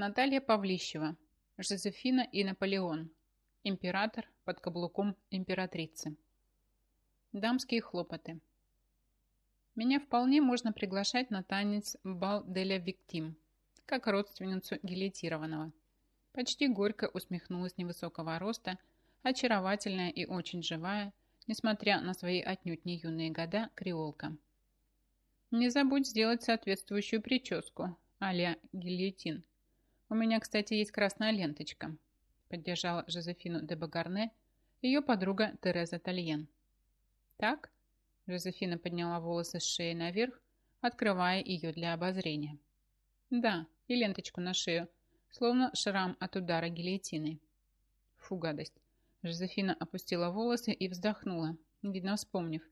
Наталья Павлищева, Жозефина и Наполеон, император под каблуком императрицы. Дамские хлопоты. Меня вполне можно приглашать на танец Бал деля Виктим, как родственницу гильотированного. Почти горько усмехнулась невысокого роста, очаровательная и очень живая, несмотря на свои отнюдь не юные года, креолка. Не забудь сделать соответствующую прическу, а-ля гильотин. У меня, кстати, есть красная ленточка. Поддержала Жозефину де Багарне ее подруга Тереза Тальен. Так? Жозефина подняла волосы с шеи наверх, открывая ее для обозрения. Да, и ленточку на шею, словно шрам от удара гильотины. Фу, гадость. Жозефина опустила волосы и вздохнула, видно вспомнив,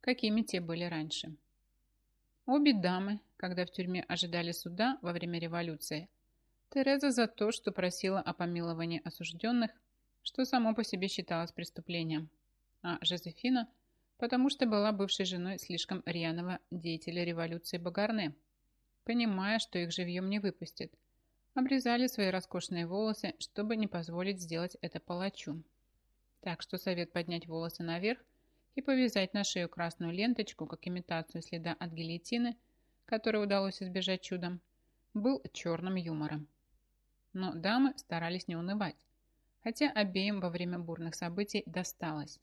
какими те были раньше. Обе дамы, когда в тюрьме ожидали суда во время революции, Тереза за то, что просила о помиловании осужденных, что само по себе считалось преступлением, а Жозефина, потому что была бывшей женой слишком рьяного деятеля революции Багарне, понимая, что их живьем не выпустят, обрезали свои роскошные волосы, чтобы не позволить сделать это палачу. Так что совет поднять волосы наверх и повязать на шею красную ленточку, как имитацию следа от гильотины, которой удалось избежать чудом, был черным юмором. Но дамы старались не унывать, хотя обеим во время бурных событий досталось.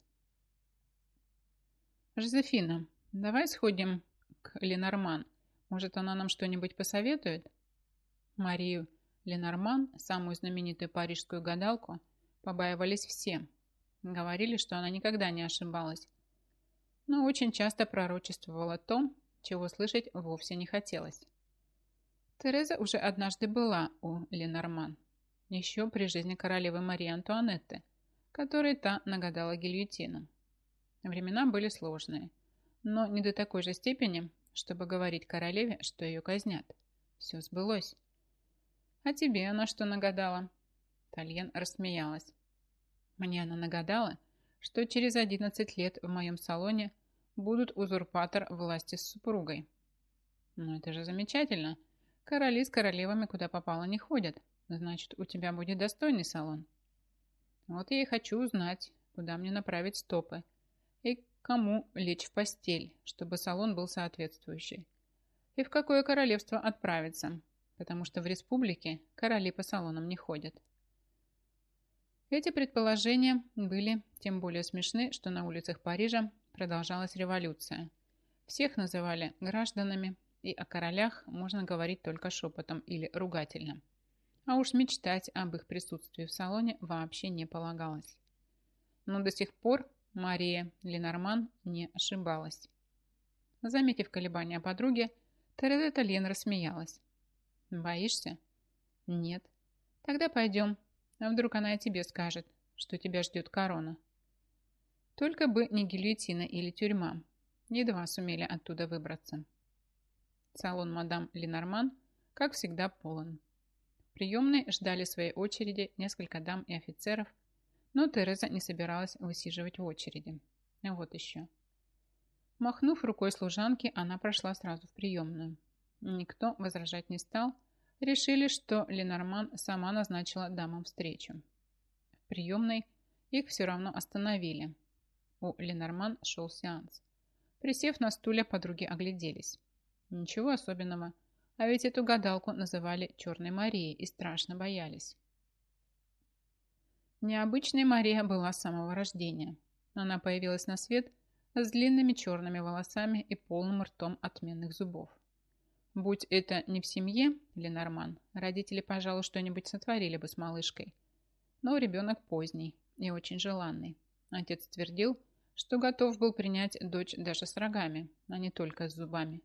«Жозефина, давай сходим к Ленорман. Может, она нам что-нибудь посоветует?» Марию Ленорман, самую знаменитую парижскую гадалку, побаивались все. Говорили, что она никогда не ошибалась, но очень часто пророчествовала то, чего слышать вовсе не хотелось. Тереза уже однажды была у Ленорман, еще при жизни королевы Марии Антуанетты, которой та нагадала гильотину. Времена были сложные, но не до такой же степени, чтобы говорить королеве, что ее казнят. Все сбылось. «А тебе она что нагадала?» Тальен рассмеялась. «Мне она нагадала, что через 11 лет в моем салоне будут узурпатор власти с супругой. Ну это же замечательно. Короли с королевами куда попало не ходят. Значит, у тебя будет достойный салон. Вот я и хочу узнать, куда мне направить стопы и кому лечь в постель, чтобы салон был соответствующий. И в какое королевство отправиться, потому что в республике короли по салонам не ходят. Эти предположения были тем более смешны, что на улицах Парижа продолжалась революция. Всех называли гражданами, и о королях можно говорить только шепотом или ругательно. А уж мечтать об их присутствии в салоне вообще не полагалось. Но до сих пор Мария Ленорман не ошибалась. Заметив колебания подруги, Тереза Тальен рассмеялась. «Боишься?» «Нет». «Тогда пойдем, а вдруг она и тебе скажет, что тебя ждет корона? Только бы не гильотина или тюрьма. Едва сумели оттуда выбраться. Салон мадам Ленорман, как всегда, полон. В приемной ждали своей очереди несколько дам и офицеров, но Тереза не собиралась высиживать в очереди. Вот еще. Махнув рукой служанки, она прошла сразу в приемную. Никто возражать не стал, решили, что Ленорман сама назначила дамам встречу. В приемной их все равно остановили. У Ленорман шел сеанс. Присев на стуле, подруги огляделись. Ничего особенного. А ведь эту гадалку называли Черной Марией и страшно боялись. Необычной Мария была с самого рождения. Она появилась на свет с длинными черными волосами и полным ртом отменных зубов. Будь это не в семье, Ленорман, родители, пожалуй, что-нибудь сотворили бы с малышкой. Но ребенок поздний и очень желанный. Отец твердил, что готов был принять дочь даже с рогами, а не только с зубами.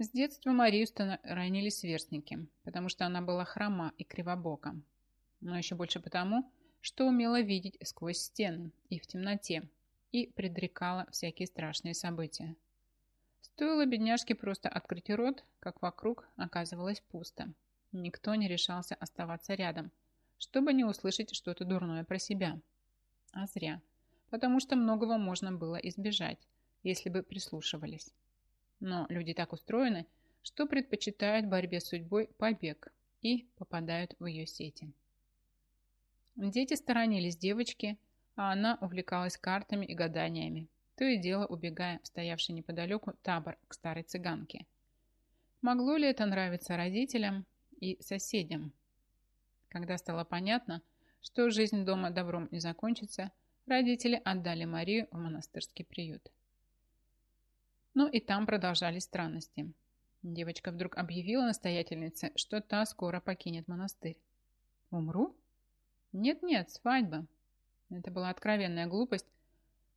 С детства Марию ранили сверстники, потому что она была хрома и кривобока. Но еще больше потому, что умела видеть сквозь стены и в темноте, и предрекала всякие страшные события. Стоило бедняжке просто открыть рот, как вокруг оказывалось пусто. Никто не решался оставаться рядом, чтобы не услышать что-то дурное про себя. А зря, потому что многого можно было избежать, если бы прислушивались. Но люди так устроены, что предпочитают борьбе с судьбой побег и попадают в ее сети. Дети сторонились девочки, а она увлекалась картами и гаданиями, то и дело убегая в стоявший неподалеку табор к старой цыганке. Могло ли это нравиться родителям и соседям? Когда стало понятно, что жизнь дома добром не закончится, родители отдали Марию в монастырский приют. Но и там продолжались странности. Девочка вдруг объявила настоятельнице, что та скоро покинет монастырь. «Умру?» «Нет-нет, свадьба». Это была откровенная глупость,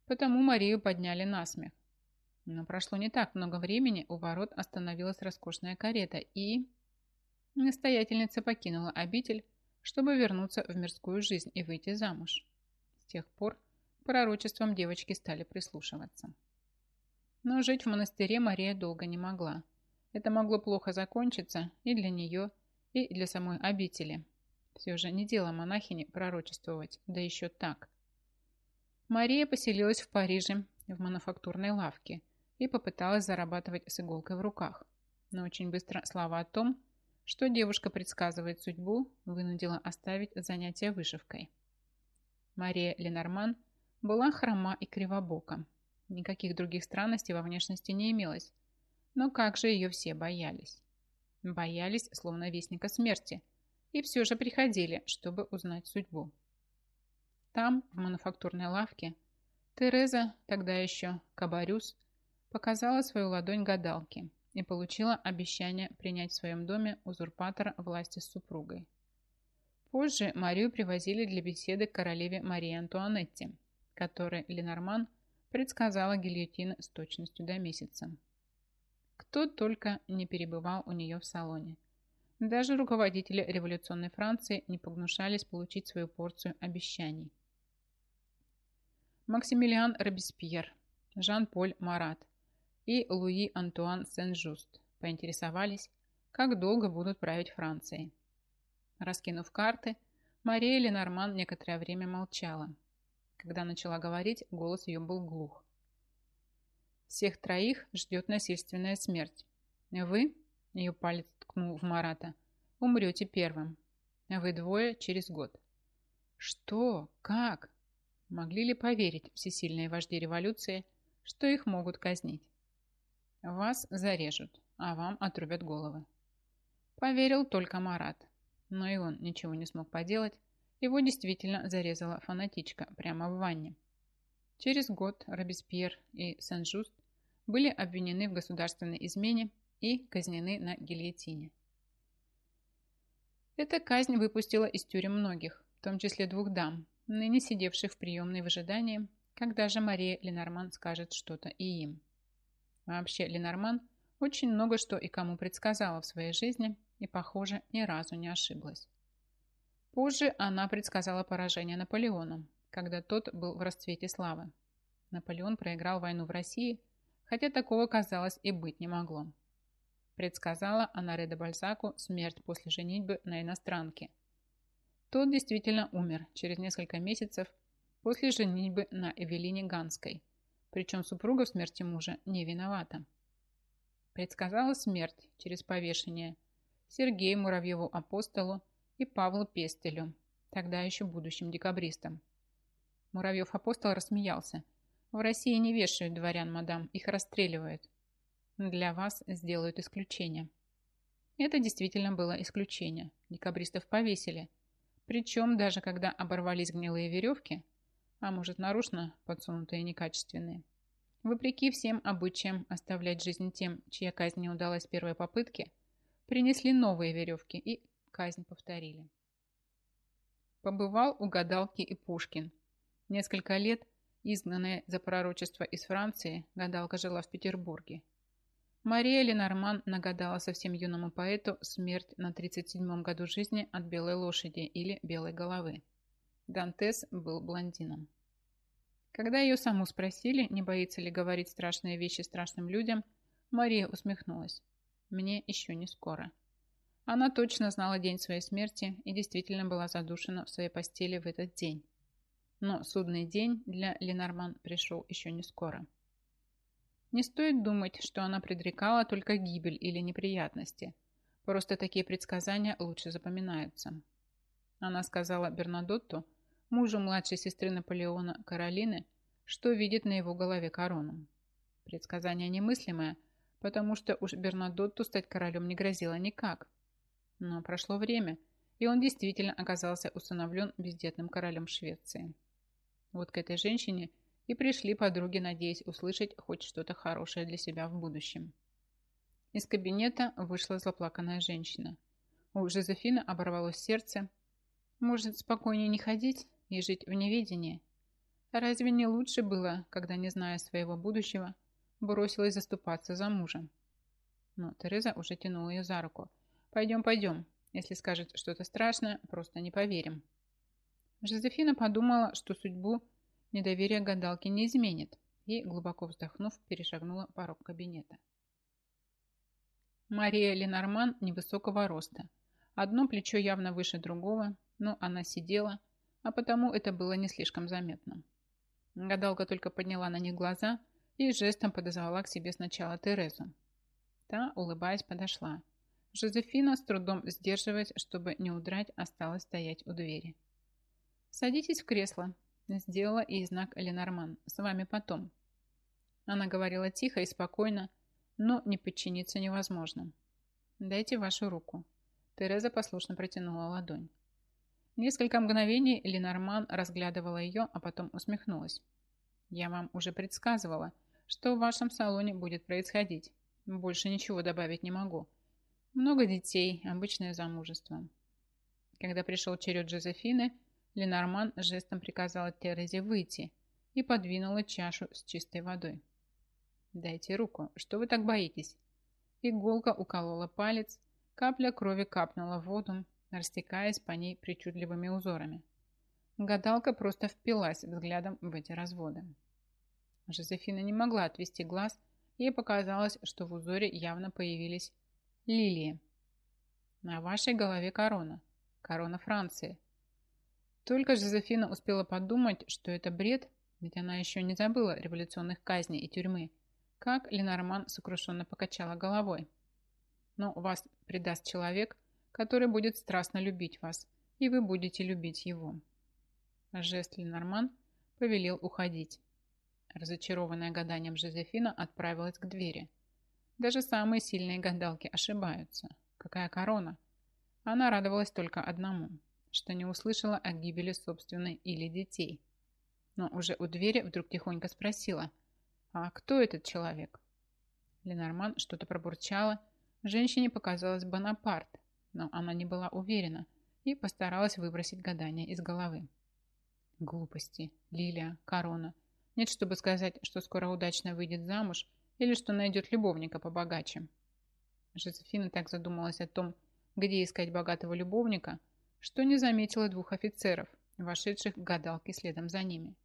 потому Марию подняли на смех. Но прошло не так много времени, у ворот остановилась роскошная карета, и... Настоятельница покинула обитель, чтобы вернуться в мирскую жизнь и выйти замуж. С тех пор пророчествам девочки стали прислушиваться. Но жить в монастыре Мария долго не могла. Это могло плохо закончиться и для нее, и для самой обители. Все же не дело монахини пророчествовать, да еще так. Мария поселилась в Париже в мануфактурной лавке и попыталась зарабатывать с иголкой в руках. Но очень быстро слова о том, что девушка предсказывает судьбу, вынудила оставить занятия вышивкой. Мария Ленорман была хрома и кривобока, Никаких других странностей во внешности не имелось. Но как же ее все боялись? Боялись, словно вестника смерти, и все же приходили, чтобы узнать судьбу. Там, в мануфактурной лавке, Тереза, тогда еще Кабарюс, показала свою ладонь гадалке и получила обещание принять в своем доме узурпатора власти с супругой. Позже Марию привозили для беседы к королеве Марии Антуанетте, которой Ленорман предсказала гильотину с точностью до месяца. Кто только не перебывал у нее в салоне. Даже руководители революционной Франции не погнушались получить свою порцию обещаний. Максимилиан Робеспьер, Жан-Поль Марат и Луи Антуан Сен-Жуст поинтересовались, как долго будут править Францией. Раскинув карты, Мария Ленорман некоторое время молчала, когда начала говорить, голос ее был глух. «Всех троих ждет насильственная смерть. Вы, ее палец ткнул в Марата, умрете первым. Вы двое через год». «Что? Как?» Могли ли поверить всесильные вожди революции, что их могут казнить? Вас зарежут, а вам отрубят головы. Поверил только Марат, но и он ничего не смог поделать, его действительно зарезала фанатичка прямо в ванне. Через год Робеспьер и Сен-Жуст были обвинены в государственной измене и казнены на гильотине. Эта казнь выпустила из тюрем многих, в том числе двух дам, ныне сидевших в приемной в ожидании, когда же Мария Ленорман скажет что-то и им. Вообще Ленорман очень много что и кому предсказала в своей жизни и, похоже, ни разу не ошиблась. Позже она предсказала поражение Наполеона, когда тот был в расцвете славы. Наполеон проиграл войну в России, хотя такого, казалось, и быть не могло. Предсказала Анаре де Бальзаку смерть после женитьбы на иностранке. Тот действительно умер через несколько месяцев после женитьбы на Эвелине Ганской, причем супруга в смерти мужа не виновата. Предсказала смерть через повешение Сергею Муравьеву апостолу и Павлу Пестелю, тогда еще будущим декабристом. Муравьев-апостол рассмеялся. «В России не вешают дворян, мадам, их расстреливают. Для вас сделают исключение». Это действительно было исключение. Декабристов повесили. Причем, даже когда оборвались гнилые веревки, а может нарочно подсунутые некачественные, вопреки всем обычаям оставлять жизнь тем, чья казнь не удалась первой попытки, принесли новые веревки и казнь повторили. Побывал у гадалки и Пушкин. Несколько лет, изгнанная за пророчество из Франции, гадалка жила в Петербурге. Мария Ленорман нагадала совсем юному поэту смерть на 37-м году жизни от белой лошади или белой головы. Дантес был блондином. Когда ее саму спросили, не боится ли говорить страшные вещи страшным людям, Мария усмехнулась. «Мне еще не скоро». Она точно знала день своей смерти и действительно была задушена в своей постели в этот день. Но судный день для Ленорман пришел еще не скоро. Не стоит думать, что она предрекала только гибель или неприятности, Просто такие предсказания лучше запоминаются. Она сказала Бернадотту, мужу младшей сестры Наполеона Каролины, что видит на его голове корону. Предсказание немыслимое, потому что уж Бернадотту стать королем не грозило никак. Но прошло время, и он действительно оказался усыновлен бездетным королем Швеции. Вот к этой женщине и пришли подруги, надеясь услышать хоть что-то хорошее для себя в будущем. Из кабинета вышла заплаканная женщина. У Жозефины оборвалось сердце. Может, спокойнее не ходить и жить в неведении? Разве не лучше было, когда, не зная своего будущего, бросилась заступаться за мужа? Но Тереза уже тянула ее за руку. «Пойдем, пойдем. Если скажет что-то страшное, просто не поверим». Жозефина подумала, что судьбу недоверие гадалки не изменит, и, глубоко вздохнув, перешагнула порог кабинета. Мария Ленорман невысокого роста. Одно плечо явно выше другого, но она сидела, а потому это было не слишком заметно. Гадалка только подняла на них глаза и жестом подозвала к себе сначала Терезу. Та, улыбаясь, подошла. Жозефина, с трудом сдерживаясь, чтобы не удрать, осталась стоять у двери. «Садитесь в кресло», – сделала ей знак Ленорман. «С вами потом». Она говорила тихо и спокойно, но не подчиниться невозможно. «Дайте вашу руку». Тереза послушно протянула ладонь. Несколько мгновений Ленорман разглядывала ее, а потом усмехнулась. «Я вам уже предсказывала, что в вашем салоне будет происходить. Больше ничего добавить не могу. Много детей, обычное замужество». Когда пришел черед Жозефины, Ленорман жестом приказала Терезе выйти и подвинула чашу с чистой водой. «Дайте руку. Что вы так боитесь?» Иголка уколола палец, капля крови капнула в воду, растекаясь по ней причудливыми узорами. Гадалка просто впилась взглядом в эти разводы. Жозефина не могла отвести глаз, ей показалось, что в узоре явно появились лилии. На вашей голове корона. Корона Франции. Только Жозефина успела подумать, что это бред, ведь она еще не забыла революционных казней и тюрьмы, как Ленорман сокрушенно покачала головой. Но вас предаст человек, который будет страстно любить вас, и вы будете любить его. Жест Ленорман повелел уходить. Разочарованная гаданием Жозефина отправилась к двери. Даже самые сильные гадалки ошибаются. Какая корона? Она радовалась только одному, что не услышала о гибели собственной или детей. Но уже у двери вдруг тихонько спросила – «А кто этот человек?» Ленорман что-то пробурчала. Женщине показалось Бонапарт, но она не была уверена и постаралась выбросить гадание из головы. Глупости. Лилия, корона. Нет, чтобы сказать, что скоро удачно выйдет замуж или что найдет любовника побогаче. Жозефина так задумалась о том, где искать богатого любовника, что не заметила двух офицеров, вошедших к гадалке следом за ними.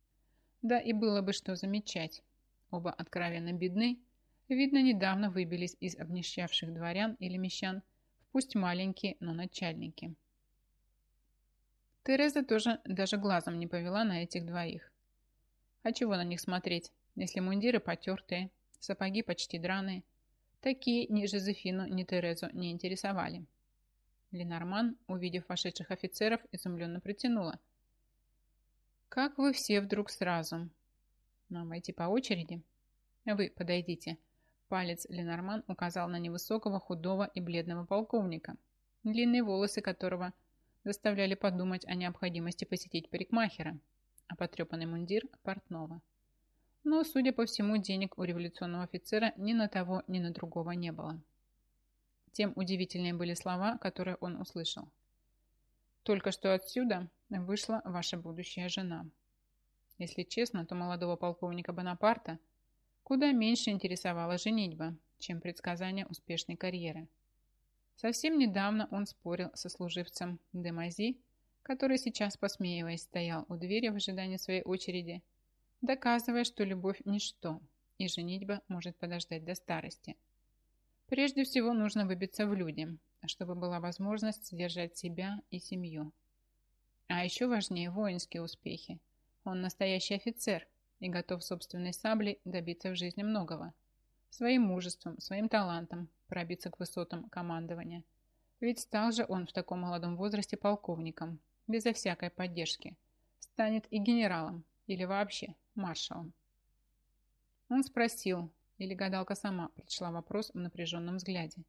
Да и было бы что замечать. Оба откровенно бедны, видно, недавно выбились из обнищавших дворян или мещан в пусть маленькие, но начальники. Тереза тоже даже глазом не повела на этих двоих. А чего на них смотреть, если мундиры потертые, сапоги почти драные? Такие ни Жозефину, ни Терезу не интересовали. Ленорман, увидев вошедших офицеров, изумленно протянула. «Как вы все вдруг сразу? Нам войти по очереди? Вы подойдите. Палец Ленорман указал на невысокого, худого и бледного полковника, длинные волосы которого заставляли подумать о необходимости посетить парикмахера, а потрепанный мундир – портного. Но, судя по всему, денег у революционного офицера ни на того, ни на другого не было. Тем удивительнее были слова, которые он услышал. «Только что отсюда вышла ваша будущая жена». Если честно, то молодого полковника Бонапарта куда меньше интересовала женитьба, чем предсказание успешной карьеры. Совсем недавно он спорил со служивцем Демази, который сейчас, посмеиваясь, стоял у двери в ожидании своей очереди, доказывая, что любовь – ничто, и женитьба может подождать до старости. Прежде всего нужно выбиться в люди, чтобы была возможность содержать себя и семью. А еще важнее воинские успехи – он настоящий офицер и готов собственной саблей добиться в жизни многого. Своим мужеством, своим талантом пробиться к высотам командования, Ведь стал же он в таком молодом возрасте полковником, безо всякой поддержки. Станет и генералом, или вообще маршалом. Он спросил, или гадалка сама прочла вопрос в напряженном взгляде.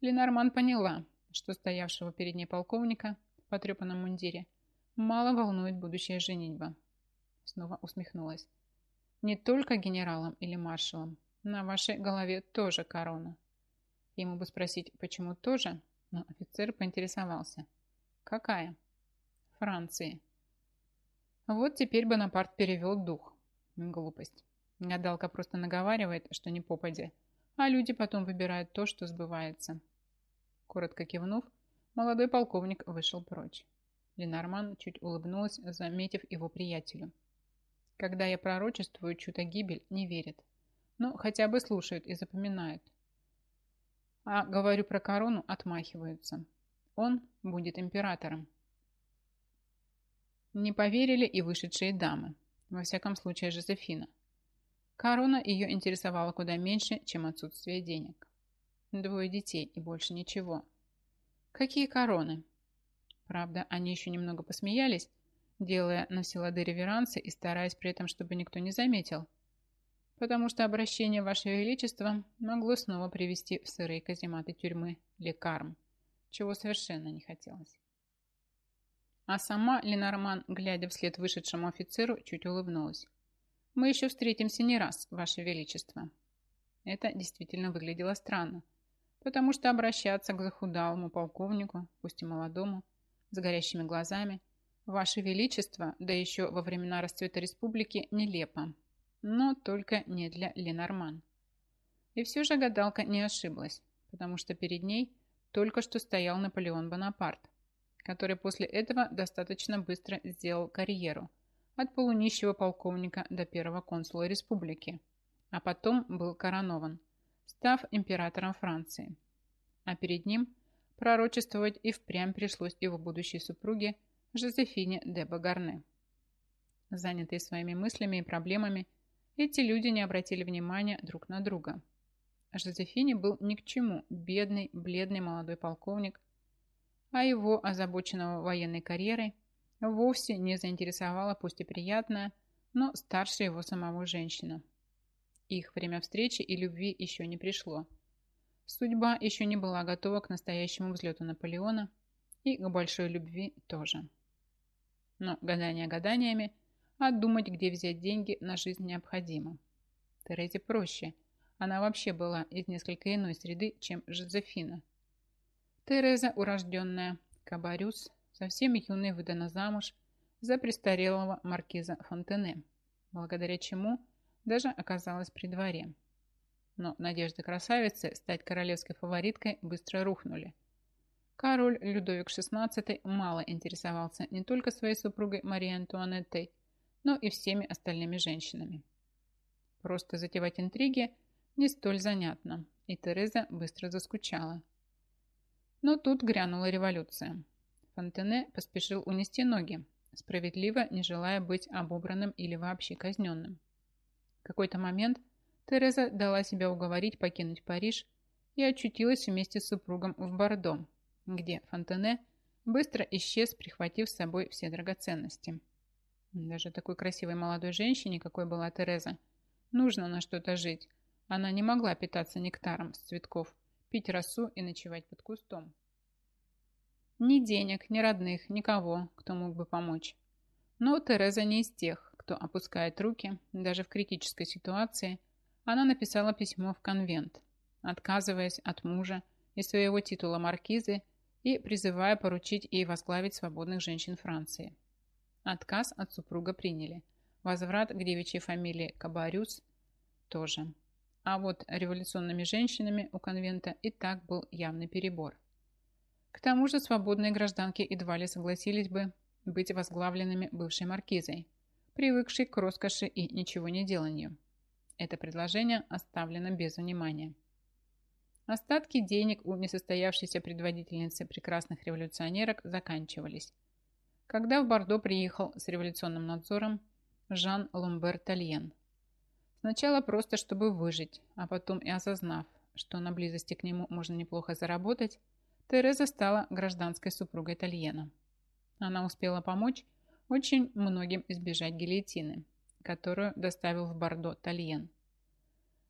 Ленорман поняла, что стоявшего перед ней полковника в потрепанном мундире мало волнует будущая женитьба. Снова усмехнулась. Не только генералом или маршалом, на вашей голове тоже корона. Ему бы спросить, почему тоже, но офицер поинтересовался. Какая? Франции. Вот теперь Бонапарт перевел дух. Глупость. Гадалка просто наговаривает, что не попади, а люди потом выбирают то, что сбывается. Коротко кивнув, молодой полковник вышел прочь. Ленорман чуть улыбнулась, заметив его приятелю. Когда я пророчествую чью-то гибель, не верят. Но хотя бы слушают и запоминают. А говорю про корону, отмахиваются. Он будет императором. Не поверили и вышедшие дамы. Во всяком случае, Жозефина. Корона ее интересовала куда меньше, чем отсутствие денег. Двое детей и больше ничего. Какие короны? Правда, они еще немного посмеялись, делая на Селады реверансы и стараясь при этом, чтобы никто не заметил, потому что обращение Ваше Величество могло снова привести в сырые казематы тюрьмы лекарм, чего совершенно не хотелось. А сама Ленорман, глядя вслед вышедшему офицеру, чуть улыбнулась. «Мы еще встретимся не раз, Ваше Величество». Это действительно выглядело странно потому что обращаться к захудалому полковнику, пусть и молодому, с горящими глазами, Ваше Величество, да еще во времена расцвета республики, нелепо, но только не для Ленорман. И все же гадалка не ошиблась, потому что перед ней только что стоял Наполеон Бонапарт, который после этого достаточно быстро сделал карьеру от полунищего полковника до первого консула республики, а потом был коронован – став императором Франции. А перед ним пророчествовать и впрямь пришлось его будущей супруге Жозефине де Багарне. Занятые своими мыслями и проблемами, эти люди не обратили внимания друг на друга. Жозефине был ни к чему бедный, бледный молодой полковник, а его, озабоченного военной карьерой, вовсе не заинтересовала пусть и приятная, но старшая его самого женщина – их время встречи и любви еще не пришло. Судьба еще не была готова к настоящему взлету Наполеона и к большой любви тоже. Но гадания гаданиями, а думать, где взять деньги на жизнь необходимо. Терезе проще. Она вообще была из несколько иной среды, чем Жозефина. Тереза, урожденная Кабарюс, совсем юной выдана замуж за престарелого маркиза Фонтене, благодаря чему – даже оказалась при дворе. Но надежды красавицы стать королевской фавориткой быстро рухнули. Король Людовик XVI мало интересовался не только своей супругой Марией Антуанеттой, но и всеми остальными женщинами. Просто затевать интриги не столь занятно, и Тереза быстро заскучала. Но тут грянула революция. Фонтене поспешил унести ноги, справедливо не желая быть обобранным или вообще казненным какой-то момент Тереза дала себя уговорить покинуть Париж и очутилась вместе с супругом в Бордо, где Фонтене быстро исчез, прихватив с собой все драгоценности. Даже такой красивой молодой женщине, какой была Тереза, нужно на что-то жить. Она не могла питаться нектаром с цветков, пить росу и ночевать под кустом. Ни денег, ни родных, никого, кто мог бы помочь. Но Тереза не из тех, кто опускает руки, даже в критической ситуации, она написала письмо в конвент, отказываясь от мужа и своего титула маркизы и призывая поручить ей возглавить свободных женщин Франции. Отказ от супруга приняли. Возврат к девичьей фамилии Кабарюс тоже. А вот революционными женщинами у конвента и так был явный перебор. К тому же свободные гражданки едва ли согласились бы быть возглавленными бывшей маркизой, привыкший к роскоши и ничего не деланию. Это предложение оставлено без внимания. Остатки денег у несостоявшейся предводительницы прекрасных революционерок заканчивались. Когда в Бордо приехал с революционным надзором Жан Ломбер Тальен. Сначала просто, чтобы выжить, а потом и осознав, что на близости к нему можно неплохо заработать, Тереза стала гражданской супругой Тальена. Она успела помочь очень многим избежать гильотины, которую доставил в Бордо Тальен.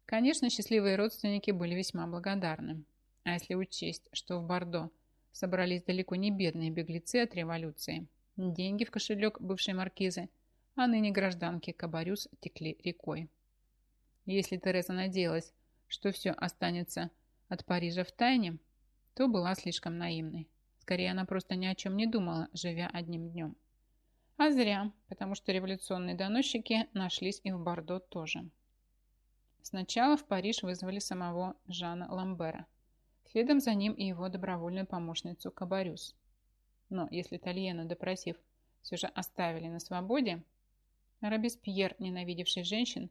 Конечно, счастливые родственники были весьма благодарны. А если учесть, что в Бордо собрались далеко не бедные беглецы от революции, деньги в кошелек бывшей маркизы, а ныне гражданки Кабарюс текли рекой. Если Тереза надеялась, что все останется от Парижа в тайне, то была слишком наивной. Скорее, она просто ни о чем не думала, живя одним днем. А зря, потому что революционные доносчики нашлись и в Бордо тоже. Сначала в Париж вызвали самого Жана Ламбера. Следом за ним и его добровольную помощницу Кабарюс. Но если Тальена, допросив, все же оставили на свободе, Робеспьер, ненавидевший женщин,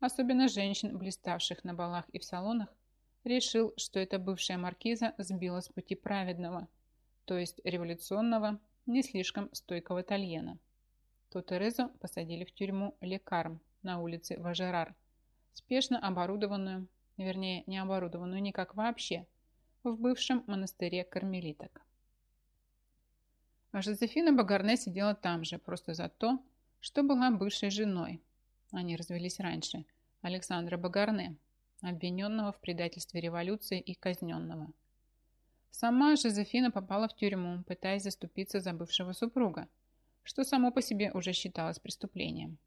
особенно женщин, блиставших на балах и в салонах, решил, что эта бывшая маркиза сбила с пути праведного, то есть революционного, не слишком стойкого Тальена. То Терезу посадили в тюрьму Лекарм на улице Важерар, спешно оборудованную, вернее, не оборудованную никак вообще, в бывшем монастыре кармелиток. А Жозефина Багарне сидела там же, просто за то, что была бывшей женой. Они развелись раньше. Александра Багарне, обвиненного в предательстве революции и казненного. Сама Жозефина попала в тюрьму, пытаясь заступиться за бывшего супруга, что само по себе уже считалось преступлением.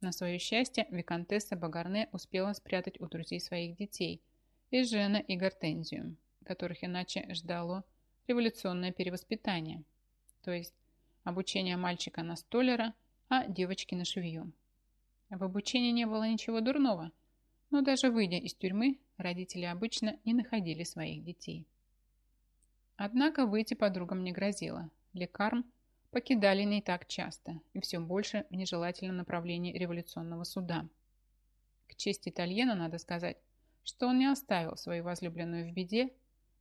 На свое счастье, виконтесса Багарне успела спрятать у друзей своих детей, и Жена, и Гортензию, которых иначе ждало революционное перевоспитание, то есть обучение мальчика на столера, а девочки на швею. В обучении не было ничего дурного, но даже выйдя из тюрьмы, родители обычно не находили своих детей. Однако выйти подругам не грозило. Лекарм покидали не так часто и все больше в нежелательном направлении революционного суда. К чести Итальена надо сказать, что он не оставил свою возлюбленную в беде,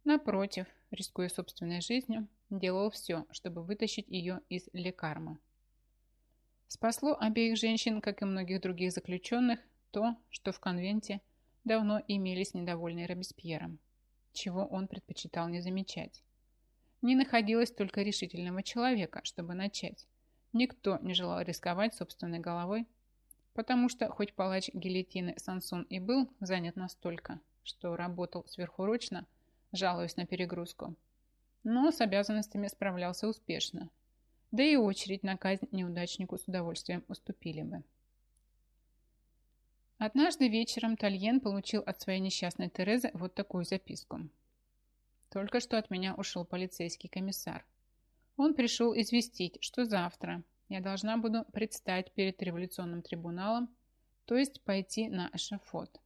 напротив, рискуя собственной жизнью, делал все, чтобы вытащить ее из лекарма. Спасло обеих женщин, как и многих других заключенных, то, что в конвенте давно имелись недовольные Робеспьером, чего он предпочитал не замечать. Не находилось только решительного человека, чтобы начать. Никто не желал рисковать собственной головой, потому что хоть палач гильотины Сансон и был занят настолько, что работал сверхурочно, жалуясь на перегрузку, но с обязанностями справлялся успешно, да и очередь на казнь неудачнику с удовольствием уступили бы. Однажды вечером Тальен получил от своей несчастной Терезы вот такую записку. Только что от меня ушел полицейский комиссар. Он пришел известить, что завтра я должна буду предстать перед революционным трибуналом, то есть пойти на эшафот.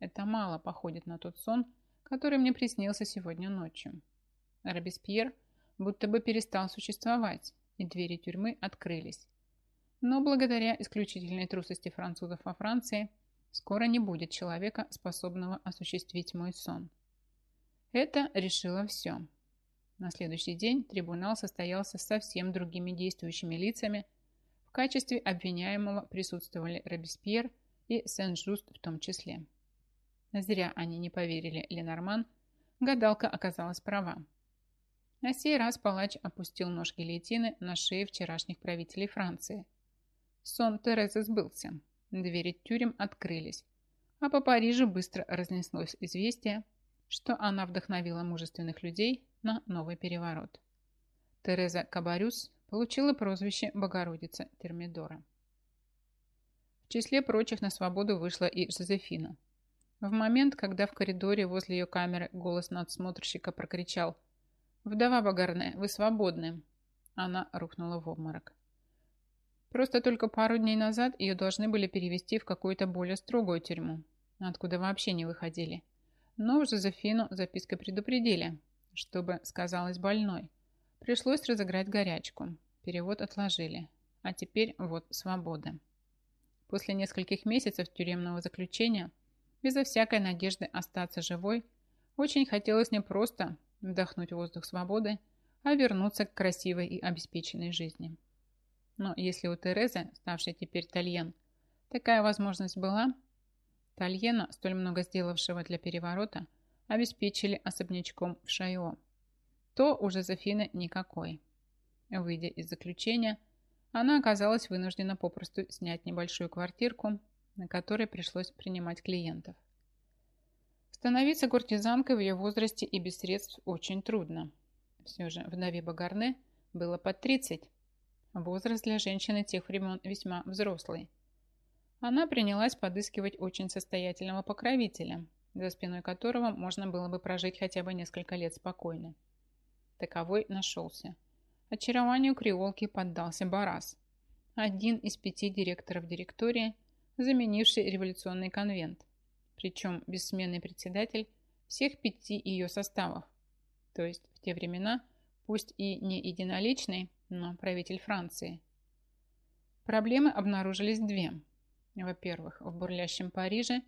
Это мало походит на тот сон, который мне приснился сегодня ночью. Робеспьер будто бы перестал существовать, и двери тюрьмы открылись. Но благодаря исключительной трусости французов во Франции скоро не будет человека, способного осуществить мой сон. Это решило все. На следующий день трибунал состоялся с совсем другими действующими лицами. В качестве обвиняемого присутствовали Робеспьер и Сен-Жуст в том числе. Зря они не поверили Ленорман, гадалка оказалась права. На сей раз палач опустил нож гильотины на шею вчерашних правителей Франции. Сон Терезы сбылся. Двери тюрем открылись, а по Парижу быстро разнеслось известие, что она вдохновила мужественных людей на новый переворот. Тереза Кабарюс получила прозвище Богородица Термидора. В числе прочих на свободу вышла и Жозефина. В момент, когда в коридоре возле ее камеры голос надсмотрщика прокричал «Вдова Багарне, вы свободны!» Она рухнула в обморок. Просто только пару дней назад ее должны были перевести в какую-то более строгую тюрьму, откуда вообще не выходили. Но Жозефину запиской предупредили, чтобы сказалось больной. Пришлось разыграть горячку. Перевод отложили. А теперь вот свобода. После нескольких месяцев тюремного заключения, безо всякой надежды остаться живой, очень хотелось не просто вдохнуть воздух свободы, а вернуться к красивой и обеспеченной жизни. Но если у Терезы, ставшей теперь Тальен, такая возможность была, Тальена, столь много сделавшего для переворота, обеспечили особнячком в Шайо. Зато у Жозефины никакой. Выйдя из заключения, она оказалась вынуждена попросту снять небольшую квартирку, на которой пришлось принимать клиентов. Становиться куртизанкой в ее возрасте и без средств очень трудно. Все же вдове Багарне было под 30. Возраст для женщины тех времен весьма взрослый. Она принялась подыскивать очень состоятельного покровителя, за спиной которого можно было бы прожить хотя бы несколько лет спокойно. Таковой нашелся. Очарованию креолки поддался Барас, один из пяти директоров директории, заменивший революционный конвент, причем бессменный председатель всех пяти ее составов, то есть в те времена, пусть и не единоличный, но правитель Франции. Проблемы обнаружились две. Во-первых, в бурлящем Париже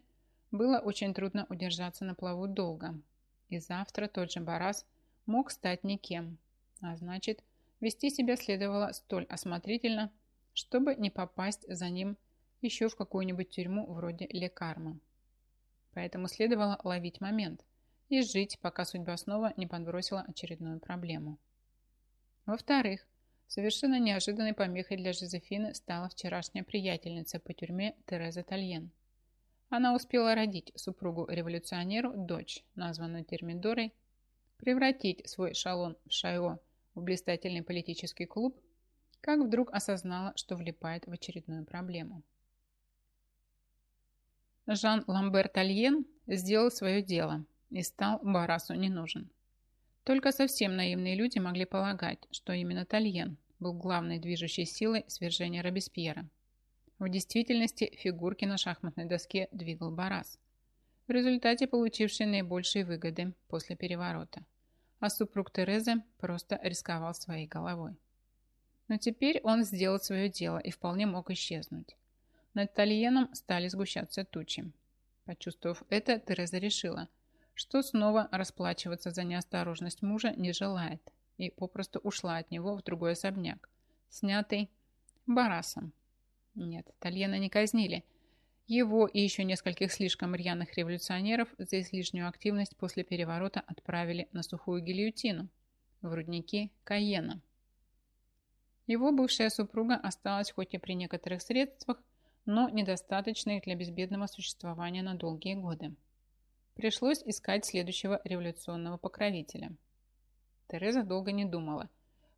было очень трудно удержаться на плаву долго, и завтра тот же Барас мог стать никем, а значит, вести себя следовало столь осмотрительно, чтобы не попасть за ним еще в какую-нибудь тюрьму вроде Лекарма. Поэтому следовало ловить момент и жить, пока судьба снова не подбросила очередную проблему. Во-вторых, совершенно неожиданной помехой для Жозефины стала вчерашняя приятельница по тюрьме Тереза Тальен. Она успела родить супругу-революционеру дочь, названную Термидорой, превратить свой шалон в шайо в блистательный политический клуб, как вдруг осознала, что влипает в очередную проблему. Жан Ламбер Тальен сделал свое дело и стал Барасу не нужен. Только совсем наивные люди могли полагать, что именно Тальен был главной движущей силой свержения Робеспьера. В действительности фигурки на шахматной доске двигал Барас, в результате получивший наибольшие выгоды после переворота. А супруг Терезы просто рисковал своей головой. Но теперь он сделал свое дело и вполне мог исчезнуть. Над Тальеном стали сгущаться тучи. Почувствовав это, Тереза решила, что снова расплачиваться за неосторожность мужа не желает и попросту ушла от него в другой особняк, снятый Барасом. Нет, Тальена не казнили. Его и еще нескольких слишком рьяных революционеров за излишнюю активность после переворота отправили на сухую гильотину в рудники Каена. Его бывшая супруга осталась хоть и при некоторых средствах, но недостаточных для безбедного существования на долгие годы. Пришлось искать следующего революционного покровителя. Тереза долго не думала,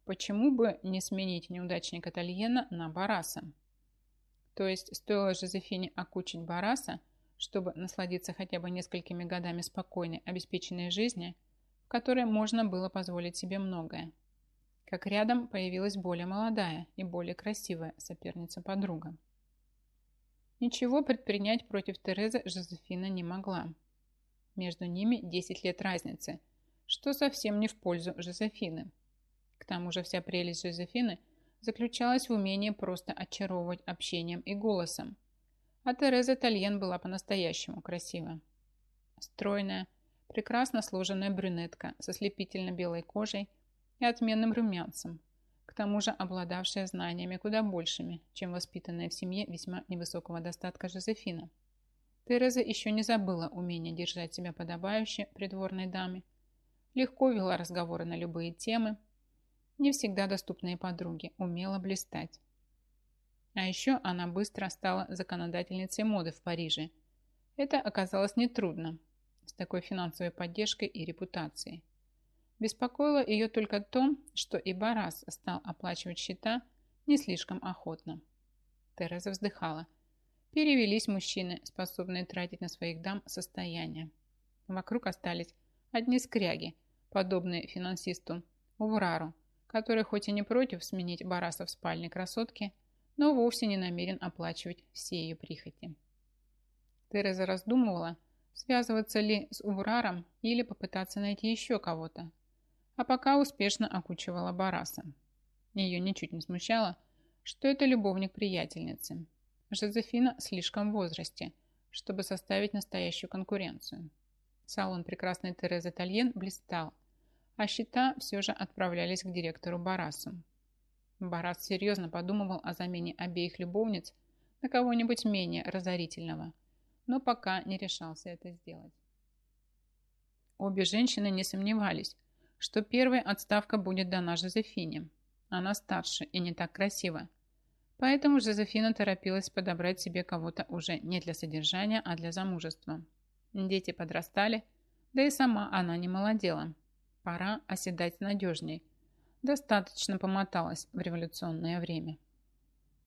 почему бы не сменить неудачника Тальена на Бараса. То есть стоило Жозефине окучить Бараса, чтобы насладиться хотя бы несколькими годами спокойной, обеспеченной жизни, в которой можно было позволить себе многое. Как рядом появилась более молодая и более красивая соперница-подруга. Ничего предпринять против Терезы Жозефина не могла. Между ними 10 лет разницы, что совсем не в пользу Жозефины. К тому же вся прелесть Жозефины заключалась в умении просто очаровывать общением и голосом. А Тереза Тальен была по-настоящему красива. Стройная, прекрасно сложенная брюнетка со слепительно белой кожей и отменным румянцем, к тому же обладавшая знаниями куда большими, чем воспитанная в семье весьма невысокого достатка Жозефина. Тереза еще не забыла умение держать себя подобающе придворной даме, легко вела разговоры на любые темы, не всегда доступные подруге, умела блистать. А еще она быстро стала законодательницей моды в Париже. Это оказалось нетрудно, с такой финансовой поддержкой и репутацией. Беспокоило ее только то, что и Барас стал оплачивать счета не слишком охотно. Тереза вздыхала. Перевелись мужчины, способные тратить на своих дам состояние. Вокруг остались одни скряги, подобные финансисту Уврару, который хоть и не против сменить Бараса в спальне красотки, но вовсе не намерен оплачивать все ее прихоти. Тереза раздумывала, связываться ли с Увраром или попытаться найти еще кого-то, а пока успешно окучивала Бараса. Ее ничуть не смущало, что это любовник приятельницы. Жозефина слишком в возрасте, чтобы составить настоящую конкуренцию. Салон прекрасной Терезы Тальен блистал, а счета все же отправлялись к директору Барасу. Барас серьезно подумывал о замене обеих любовниц на кого-нибудь менее разорительного, но пока не решался это сделать. Обе женщины не сомневались, что первой отставка будет дана Жозефине. Она старше и не так красива. Поэтому Жозефина торопилась подобрать себе кого-то уже не для содержания, а для замужества. Дети подрастали, да и сама она не молодела. Пора оседать надежней. Достаточно помоталась в революционное время.